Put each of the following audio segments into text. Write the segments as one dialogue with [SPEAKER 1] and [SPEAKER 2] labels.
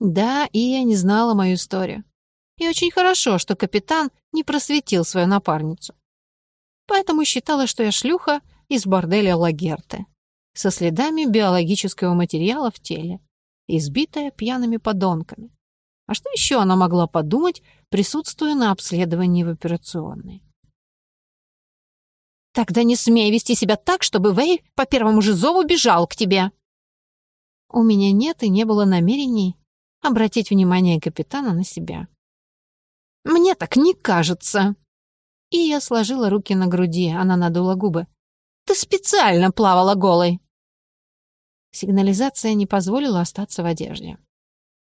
[SPEAKER 1] Да, и я не знала мою историю. И очень хорошо, что капитан не просветил свою напарницу. Поэтому считала, что я шлюха из борделя Лагерте, со следами биологического материала в теле, избитая пьяными подонками. А что еще она могла подумать, присутствуя на обследовании в операционной? «Тогда не смей вести себя так, чтобы Вэй по первому же зову бежал к тебе!» У меня нет и не было намерений обратить внимание капитана на себя. «Мне так не кажется!» И я сложила руки на груди, она надула губы. «Ты специально плавала голой!» Сигнализация не позволила остаться в одежде.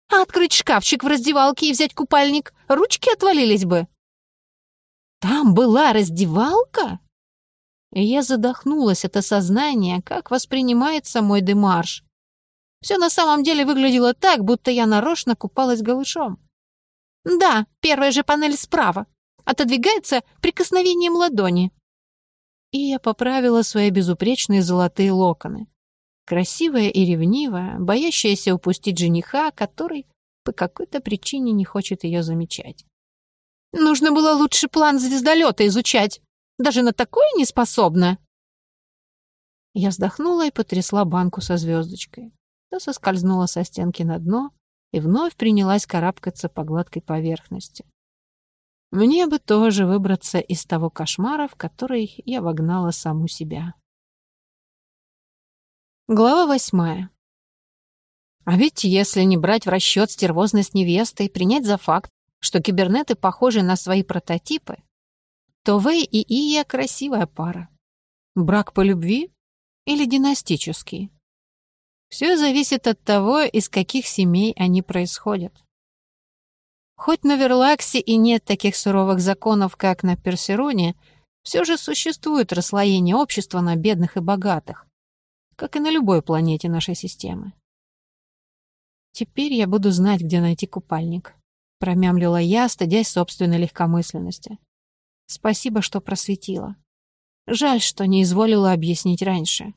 [SPEAKER 1] «А открыть шкафчик в раздевалке и взять купальник? Ручки отвалились бы!» «Там была раздевалка?» И я задохнулась от осознания, как воспринимается мой демарш. Все на самом деле выглядело так, будто я нарочно купалась голышом. «Да, первая же панель справа. Отодвигается прикосновением ладони». И я поправила свои безупречные золотые локоны. Красивая и ревнивая, боящаяся упустить жениха, который по какой-то причине не хочет ее замечать. «Нужно было лучше план звездолета изучать. Даже на такое не способна!» Я вздохнула и потрясла банку со звездочкой. Та соскользнула со стенки на дно и вновь принялась карабкаться по гладкой поверхности. Мне бы тоже выбраться из того кошмара, в который я вогнала саму себя. Глава восьмая. А ведь если не брать в расчет стервозность невесты и принять за факт, что кибернеты похожи на свои прототипы, то Вэй и Ия красивая пара. Брак по любви или династический? Все зависит от того, из каких семей они происходят. Хоть на Верлаксе и нет таких суровых законов, как на Персероне, все же существует расслоение общества на бедных и богатых, как и на любой планете нашей системы. «Теперь я буду знать, где найти купальник», — промямлила я, стыдясь собственной легкомысленности. Спасибо, что просветила. Жаль, что не изволила объяснить раньше.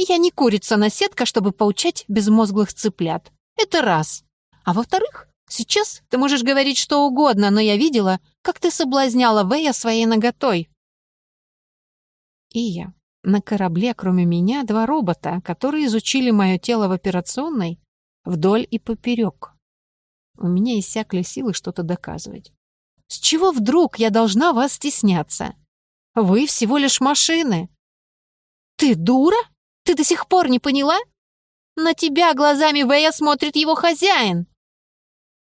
[SPEAKER 1] Я не курица-наседка, чтобы поучать безмозглых цыплят. Это раз. А во-вторых, сейчас ты можешь говорить что угодно, но я видела, как ты соблазняла Вэя своей наготой. И я. На корабле, кроме меня, два робота, которые изучили мое тело в операционной вдоль и поперек. У меня иссякли силы что-то доказывать. С чего вдруг я должна вас стесняться? Вы всего лишь машины. Ты дура? Ты до сих пор не поняла? На тебя глазами Вэя смотрит его хозяин.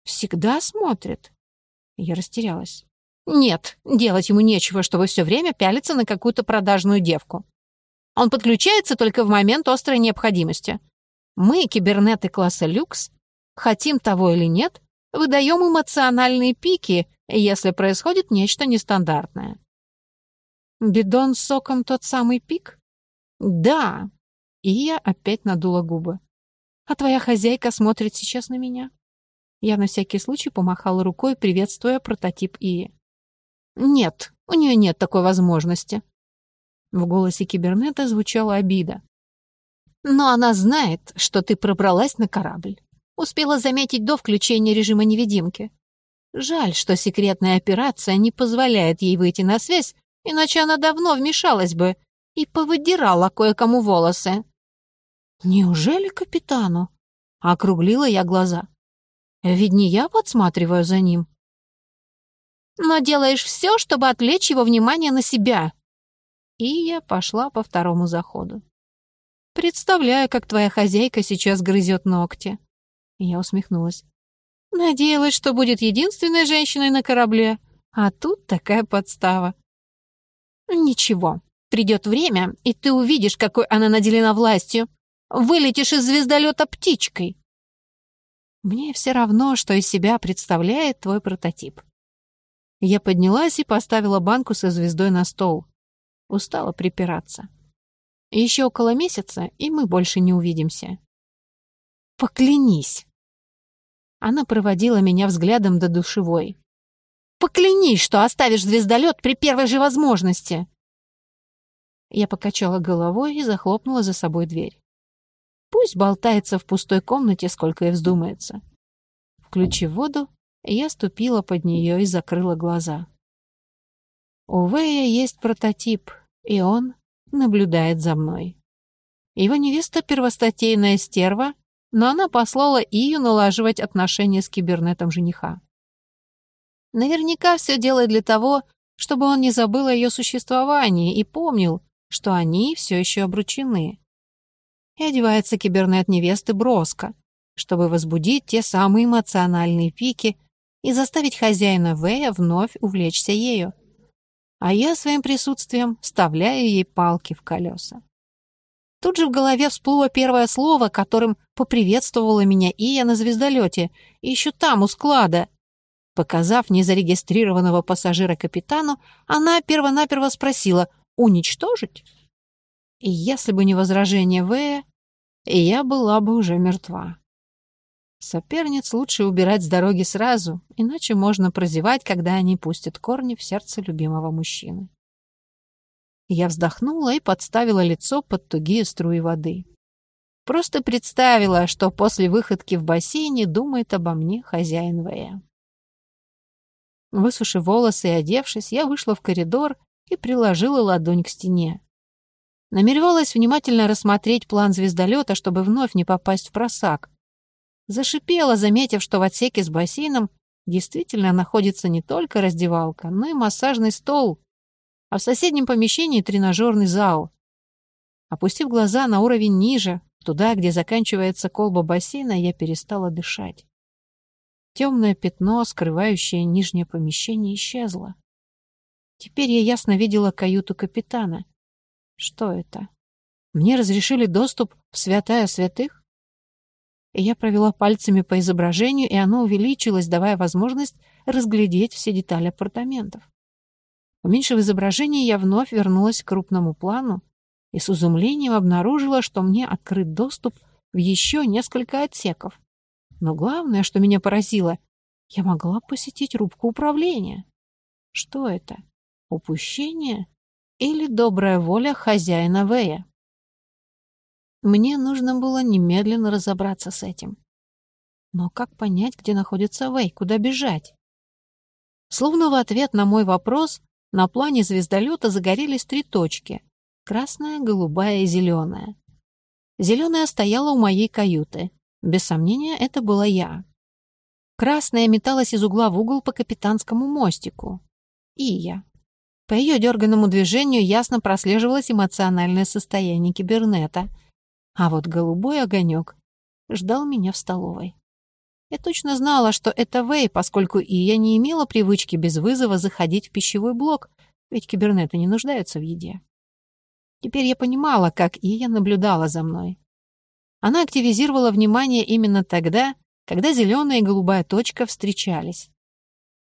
[SPEAKER 1] Всегда смотрит. Я растерялась. Нет, делать ему нечего, чтобы все время пялиться на какую-то продажную девку. Он подключается только в момент острой необходимости. Мы, кибернеты класса люкс, хотим того или нет, выдаем эмоциональные пики, если происходит нечто нестандартное. Бидон с соком тот самый пик? Да. И я опять надула губы. А твоя хозяйка смотрит сейчас на меня? Я на всякий случай помахала рукой, приветствуя прототип Ии. Нет, у нее нет такой возможности. В голосе кибернета звучала обида. Но она знает, что ты пробралась на корабль. Успела заметить до включения режима невидимки. Жаль, что секретная операция не позволяет ей выйти на связь, иначе она давно вмешалась бы и повыдирала кое-кому волосы. «Неужели капитану?» — округлила я глаза. «Ведь не я подсматриваю за ним». «Но делаешь все, чтобы отвлечь его внимание на себя». И я пошла по второму заходу. «Представляю, как твоя хозяйка сейчас грызет ногти». Я усмехнулась. Надеялась, что будет единственной женщиной на корабле, а тут такая подстава. Ничего, придет время, и ты увидишь, какой она наделена властью. Вылетишь из звездолета птичкой. Мне все равно, что из себя представляет твой прототип. Я поднялась и поставила банку со звездой на стол. Устала припираться. Еще около месяца, и мы больше не увидимся. Поклянись, она проводила меня взглядом до душевой. «Поклянись, что оставишь звездолет при первой же возможности!» Я покачала головой и захлопнула за собой дверь. Пусть болтается в пустой комнате, сколько ей вздумается. Включив воду, я ступила под нее и закрыла глаза. У Вэя есть прототип, и он наблюдает за мной. Его невеста — первостатейная стерва, но она послала Ию налаживать отношения с кибернетом жениха. Наверняка все делает для того, чтобы он не забыл о ее существовании и помнил, что они все еще обручены. И одевается кибернет невесты броско, чтобы возбудить те самые эмоциональные пики и заставить хозяина Вэя вновь увлечься ею. А я своим присутствием вставляю ей палки в колеса. Тут же в голове всплыло первое слово, которым поприветствовала меня Ия на звездолете, еще там, у склада. Показав незарегистрированного пассажира капитану, она первонаперво спросила «Уничтожить?» И если бы не возражение Вэя, я была бы уже мертва. Соперниц лучше убирать с дороги сразу, иначе можно прозевать, когда они пустят корни в сердце любимого мужчины. Я вздохнула и подставила лицо под тугие струи воды. Просто представила, что после выходки в бассейне думает обо мне хозяин Вэя. Высушив волосы и одевшись, я вышла в коридор и приложила ладонь к стене. Намеревалась внимательно рассмотреть план звездолета, чтобы вновь не попасть в просак. Зашипела, заметив, что в отсеке с бассейном действительно находится не только раздевалка, но и массажный стол, а в соседнем помещении тренажерный зал. Опустив глаза на уровень ниже, туда, где заканчивается колба бассейна, я перестала дышать. Темное пятно, скрывающее нижнее помещение, исчезло. Теперь я ясно видела каюту капитана. Что это? Мне разрешили доступ в святая святых? И я провела пальцами по изображению, и оно увеличилось, давая возможность разглядеть все детали апартаментов. Уменьшив изображение, я вновь вернулась к крупному плану и с изумлением обнаружила, что мне открыт доступ в еще несколько отсеков. Но главное, что меня поразило, я могла посетить рубку управления. Что это? Упущение или добрая воля хозяина Вэя? Мне нужно было немедленно разобраться с этим. Но как понять, где находится Вэй, куда бежать? Словно в ответ на мой вопрос, на плане звездолета загорелись три точки — красная, голубая и зеленая. Зеленая стояла у моей каюты. Без сомнения, это была я. Красная металась из угла в угол по капитанскому мостику. И я. По ее дерганному движению ясно прослеживалось эмоциональное состояние кибернета. А вот голубой огонек ждал меня в столовой. Я точно знала, что это Вэй, поскольку и я не имела привычки без вызова заходить в пищевой блок, ведь кибернеты не нуждаются в еде. Теперь я понимала, как Ия наблюдала за мной. Она активизировала внимание именно тогда, когда зеленая и голубая точка встречались.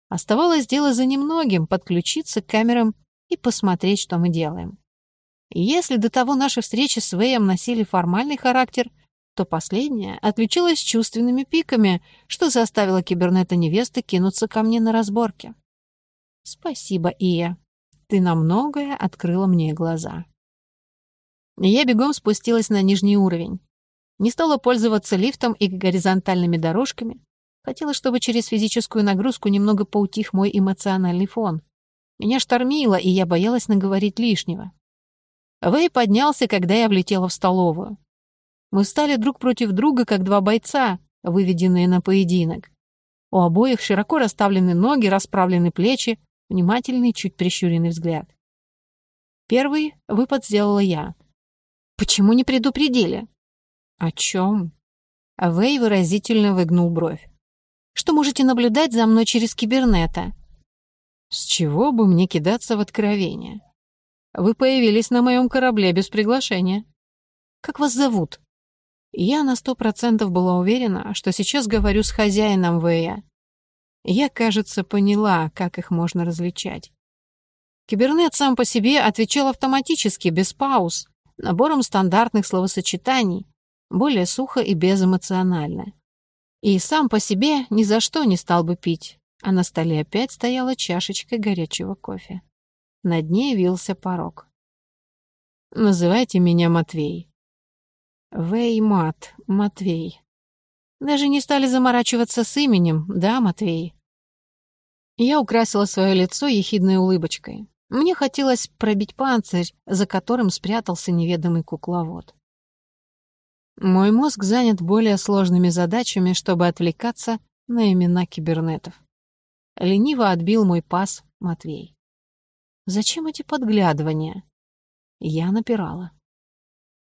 [SPEAKER 1] Оставалось дело за немногим — подключиться к камерам и посмотреть, что мы делаем. И если до того наши встречи с Вэем носили формальный характер, то последняя отличилась чувственными пиками, что заставило кибернета невесты кинуться ко мне на разборке. Спасибо, Ия. Ты на многое открыла мне глаза. Я бегом спустилась на нижний уровень. Не стала пользоваться лифтом и горизонтальными дорожками. Хотела, чтобы через физическую нагрузку немного поутих мой эмоциональный фон. Меня штормило, и я боялась наговорить лишнего. Вэй поднялся, когда я влетела в столовую. Мы стали друг против друга, как два бойца, выведенные на поединок. У обоих широко расставлены ноги, расправлены плечи, внимательный, чуть прищуренный взгляд. Первый выпад сделала я. «Почему не предупредили?» «О чем?» Вэй выразительно выгнул бровь. «Что можете наблюдать за мной через кибернета?» «С чего бы мне кидаться в откровение? Вы появились на моем корабле без приглашения. Как вас зовут?» Я на сто процентов была уверена, что сейчас говорю с хозяином Вэя. Я, кажется, поняла, как их можно различать. Кибернет сам по себе отвечал автоматически, без пауз, набором стандартных словосочетаний, более сухо и безэмоционально. И сам по себе ни за что не стал бы пить, а на столе опять стояла чашечка горячего кофе. Над ней вился порог. «Называйте меня Матвей». Веймат, Матвей. Даже не стали заморачиваться с именем, да, Матвей? Я украсила свое лицо ехидной улыбочкой. Мне хотелось пробить панцирь, за которым спрятался неведомый кукловод. Мой мозг занят более сложными задачами, чтобы отвлекаться на имена кибернетов. Лениво отбил мой пас Матвей. Зачем эти подглядывания? Я напирала.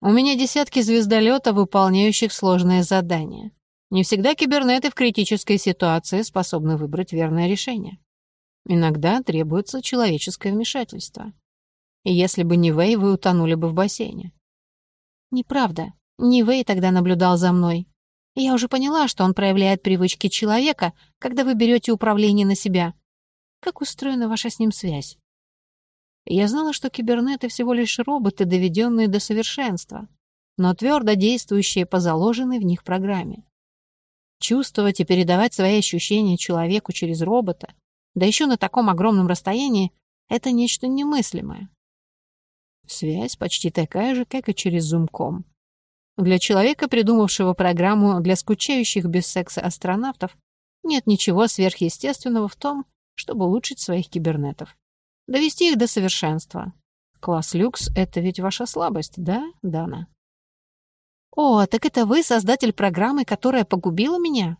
[SPEAKER 1] У меня десятки звездолетов, выполняющих сложные задания. Не всегда кибернеты в критической ситуации способны выбрать верное решение. Иногда требуется человеческое вмешательство. И если бы не Вэй, вы утонули бы в бассейне. Неправда. Не Вэй тогда наблюдал за мной. я уже поняла, что он проявляет привычки человека, когда вы берете управление на себя. Как устроена ваша с ним связь? Я знала, что кибернеты всего лишь роботы, доведенные до совершенства, но твердо действующие по заложенной в них программе. Чувствовать и передавать свои ощущения человеку через робота, да еще на таком огромном расстоянии, это нечто немыслимое. Связь почти такая же, как и через зумком. Для человека, придумавшего программу для скучающих без секса астронавтов, нет ничего сверхъестественного в том, чтобы улучшить своих кибернетов. Довести их до совершенства. Класс люкс — это ведь ваша слабость, да, Дана? О, так это вы создатель программы, которая погубила меня?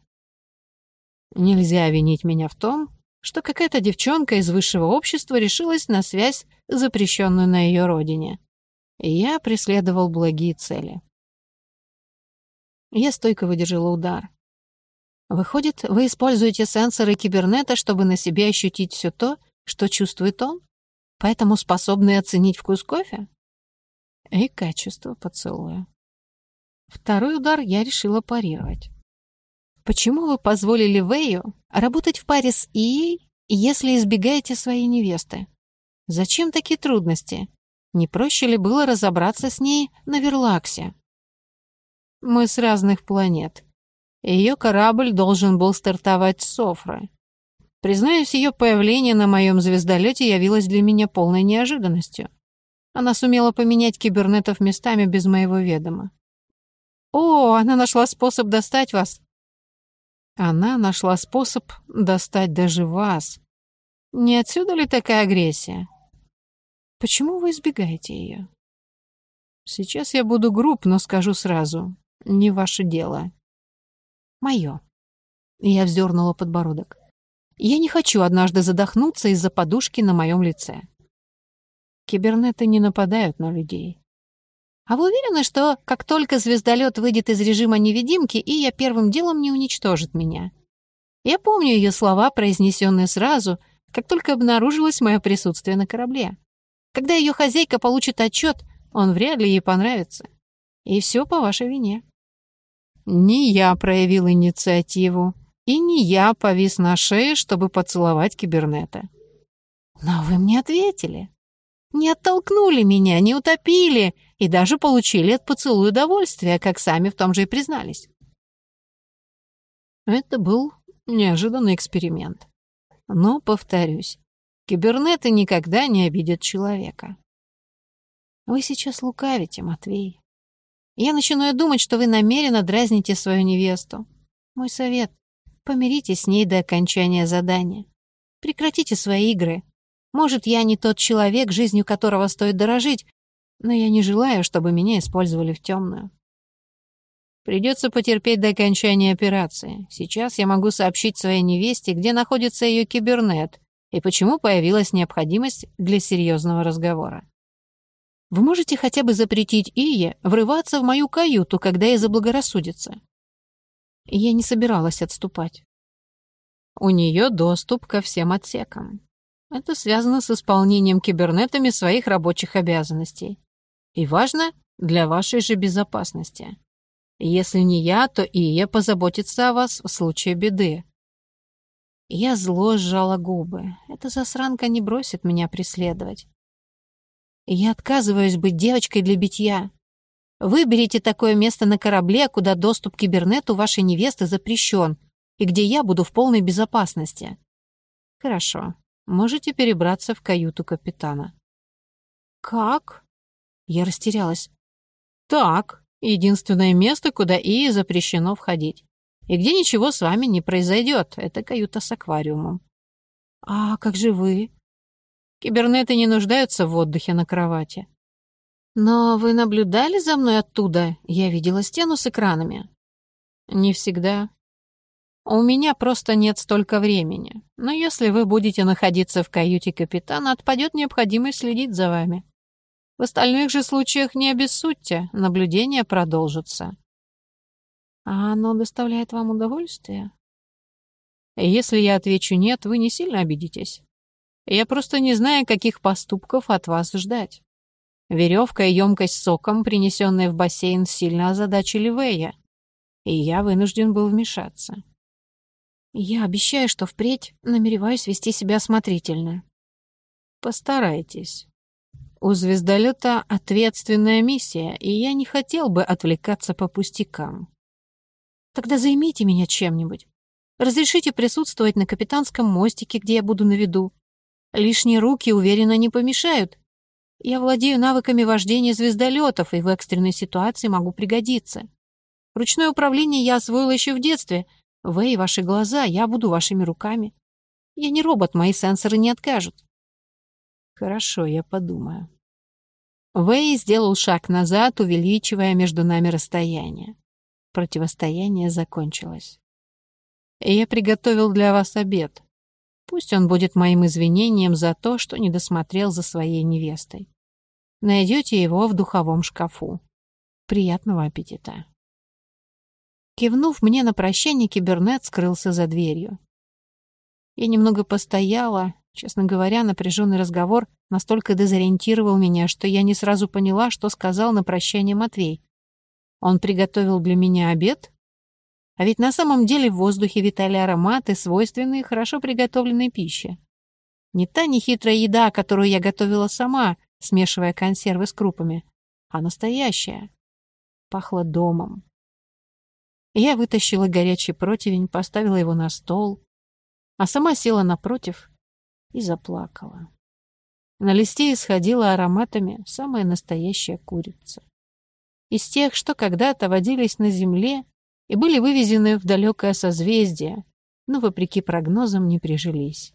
[SPEAKER 1] Нельзя винить меня в том, что какая-то девчонка из высшего общества решилась на связь, запрещенную на ее родине. И я преследовал благие цели. Я стойко выдержала удар. Выходит, вы используете сенсоры кибернета, чтобы на себе ощутить все то, что чувствует он? Поэтому способны оценить вкус кофе? И качество поцелуя. Второй удар я решила парировать. Почему вы позволили Вэю работать в паре с Ией, если избегаете своей невесты? Зачем такие трудности? Не проще ли было разобраться с ней на Верлаксе? Мы с разных планет. Ее корабль должен был стартовать с Софры. Признаюсь, ее появление на моем звездолете явилось для меня полной неожиданностью. Она сумела поменять кибернетов местами без моего ведома. «О, она нашла способ достать вас!» Она нашла способ достать даже вас. Не отсюда ли такая агрессия? Почему вы избегаете ее? Сейчас я буду груб, но скажу сразу. Не ваше дело. Мое. Я вздернула подбородок. Я не хочу однажды задохнуться из-за подушки на моем лице. Кибернеты не нападают на людей. А вы уверены, что как только звездолет выйдет из режима невидимки, и я первым делом не уничтожит меня? Я помню ее слова, произнесенные сразу, как только обнаружилось мое присутствие на корабле. Когда ее хозяйка получит отчет, он вряд ли ей понравится. И все по вашей вине. Не я проявил инициативу, и не я повис на шее, чтобы поцеловать кибернета. Но вы мне ответили. Не оттолкнули меня, не утопили и даже получили от поцелуя удовольствие, как сами в том же и признались. Это был неожиданный эксперимент. Но, повторюсь, кибернеты никогда не обидят человека. Вы сейчас лукавите, Матвей. Я начинаю думать, что вы намеренно дразните свою невесту. Мой совет Помиритесь с ней до окончания задания. Прекратите свои игры. Может, я не тот человек, жизнью которого стоит дорожить, но я не желаю, чтобы меня использовали в темную. Придется потерпеть до окончания операции. Сейчас я могу сообщить своей невесте, где находится ее кибернет и почему появилась необходимость для серьезного разговора. Вы можете хотя бы запретить Ие врываться в мою каюту, когда ей заблагорассудится. Я не собиралась отступать. У нее доступ ко всем отсекам. Это связано с исполнением кибернетами своих рабочих обязанностей. И важно для вашей же безопасности. Если не я, то и я позаботится о вас в случае беды. Я зло сжала губы. Эта засранка не бросит меня преследовать. Я отказываюсь быть девочкой для битья. Выберите такое место на корабле, куда доступ к кибернету вашей невесты запрещен, и где я буду в полной безопасности. Хорошо, можете перебраться в каюту капитана. Как? Я растерялась. Так, Единственное место, куда Ии запрещено входить. И где ничего с вами не произойдет. Это каюта с аквариумом. А как же вы? Кибернеты не нуждаются в отдыхе на кровати. Но вы наблюдали за мной оттуда? Я видела стену с экранами. Не всегда. У меня просто нет столько времени. Но если вы будете находиться в каюте капитана, отпадет необходимость следить за вами. В остальных же случаях не обессудьте, наблюдение продолжится. А оно доставляет вам удовольствие? Если я отвечу «нет», вы не сильно обидитесь. Я просто не знаю, каких поступков от вас ждать. Веревка и емкость соком, принесенные в бассейн, сильно озадачили Вэя, и я вынужден был вмешаться. Я обещаю, что впредь намереваюсь вести себя осмотрительно. Постарайтесь. У звездолета ответственная миссия, и я не хотел бы отвлекаться по пустякам. Тогда займите меня чем-нибудь. Разрешите присутствовать на капитанском мостике, где я буду на виду. Лишние руки, уверенно, не помешают. Я владею навыками вождения звездолетов и в экстренной ситуации могу пригодиться. Ручное управление я освоила еще в детстве. Вы и ваши глаза, я буду вашими руками. Я не робот, мои сенсоры не откажут. Хорошо, я подумаю. Вэй сделал шаг назад, увеличивая между нами расстояние. Противостояние закончилось. Я приготовил для вас обед. Пусть он будет моим извинением за то, что не досмотрел за своей невестой. Найдете его в духовом шкафу. Приятного аппетита. Кивнув мне на прощание, кибернет скрылся за дверью. Я немного постояла. Честно говоря, напряженный разговор настолько дезориентировал меня, что я не сразу поняла, что сказал на прощание Матвей. Он приготовил для меня обед? А ведь на самом деле в воздухе витали ароматы, свойственные хорошо приготовленной пище. Не та нехитрая еда, которую я готовила сама, смешивая консервы с крупами, а настоящая. Пахло домом. Я вытащила горячий противень, поставила его на стол, а сама села напротив и заплакала. На листе исходила ароматами самая настоящая курица. Из тех, что когда-то водились на земле и были вывезены в далекое созвездие, но, вопреки прогнозам, не прижились.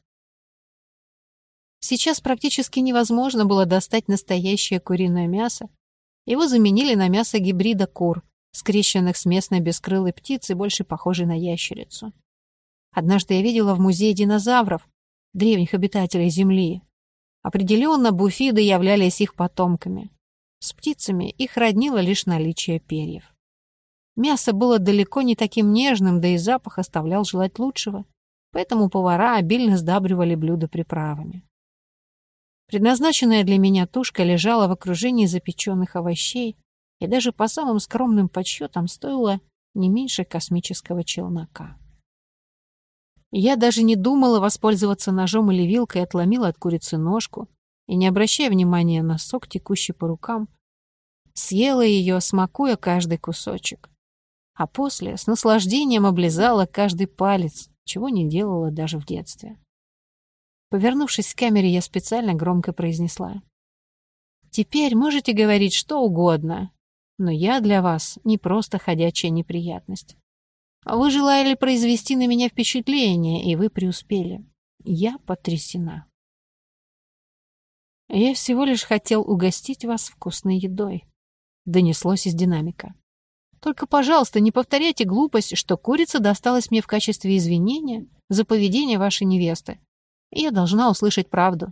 [SPEAKER 1] Сейчас практически невозможно было достать настоящее куриное мясо. Его заменили на мясо гибрида кур, скрещенных с местной бескрылой птицей, больше похожей на ящерицу. Однажды я видела в музее динозавров, древних обитателей Земли. Определенно, буфиды являлись их потомками. С птицами их роднило лишь наличие перьев. Мясо было далеко не таким нежным, да и запах оставлял желать лучшего, поэтому повара обильно сдабривали блюда приправами. Предназначенная для меня тушка лежала в окружении запеченных овощей и даже по самым скромным подсчетам стоила не меньше космического челнока. Я даже не думала воспользоваться ножом или вилкой, отломила от курицы ножку и, не обращая внимания на сок, текущий по рукам, съела ее, смакуя каждый кусочек а после с наслаждением облизала каждый палец, чего не делала даже в детстве. Повернувшись к камере, я специально громко произнесла. «Теперь можете говорить что угодно, но я для вас не просто ходячая неприятность. Вы желали произвести на меня впечатление, и вы преуспели. Я потрясена». «Я всего лишь хотел угостить вас вкусной едой», — донеслось из динамика. Только, пожалуйста, не повторяйте глупость, что курица досталась мне в качестве извинения за поведение вашей невесты. Я должна услышать правду.